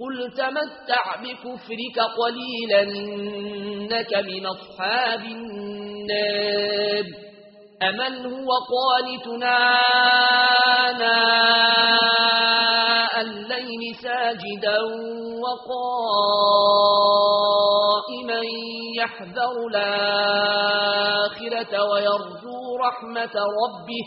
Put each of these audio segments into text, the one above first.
قل تمتع بكفرك قليلا إنك من أصحاب النار. أمن هو قالتنا آناء الليل ساجدا وقائما يحذر الآخرة ويرجو رحمة ربه.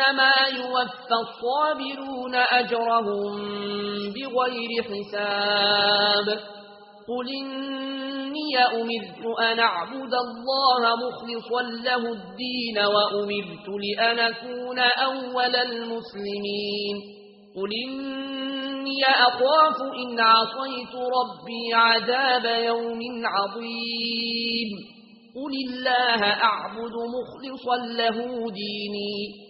إنما يوفى الصابرون أجرهم بغير حساب. قل إني أمرت أن أعبد الله مخلصا له الدين وأمرت لأن أكون أول المسلمين. قل إني أخاف إن عصيت ربي عذاب يوم عظيم. قل الله أعبد مخلصا له ديني.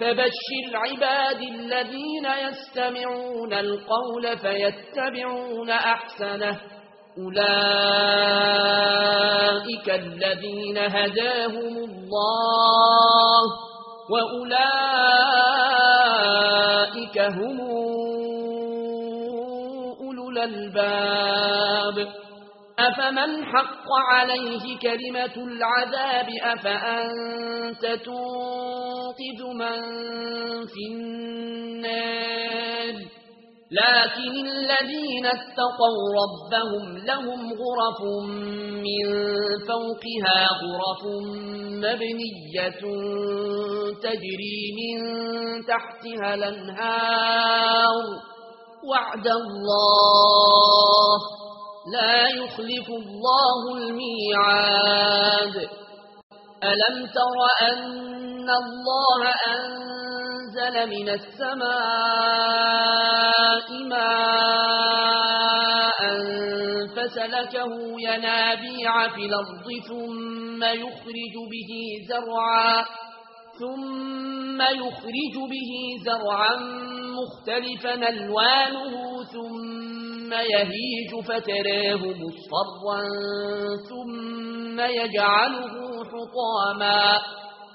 فبشر عباد الذين يستمعون القول فيتبعون أحسنه. أولئك الذين هداهم الله وأولئك هم أولو الألباب. أفمن حق عليه كلمة العذاب؟ أفأنت تنظر يوقد من في النار لكن الذين اتقوا ربهم لهم غرف من فوقها غرف مبنية تجري من تحتها الانهار وعد الله لا يخلف الله الميعاد ألم تر أن ان الله انزل من السماء ماء فسلكه ينابيع في الأرض ثم يخرج به زرعا ثم يخرج به زرعا مختلفا الوانه ثم يهيج فتراه مصفرا ثم يجعله حطاما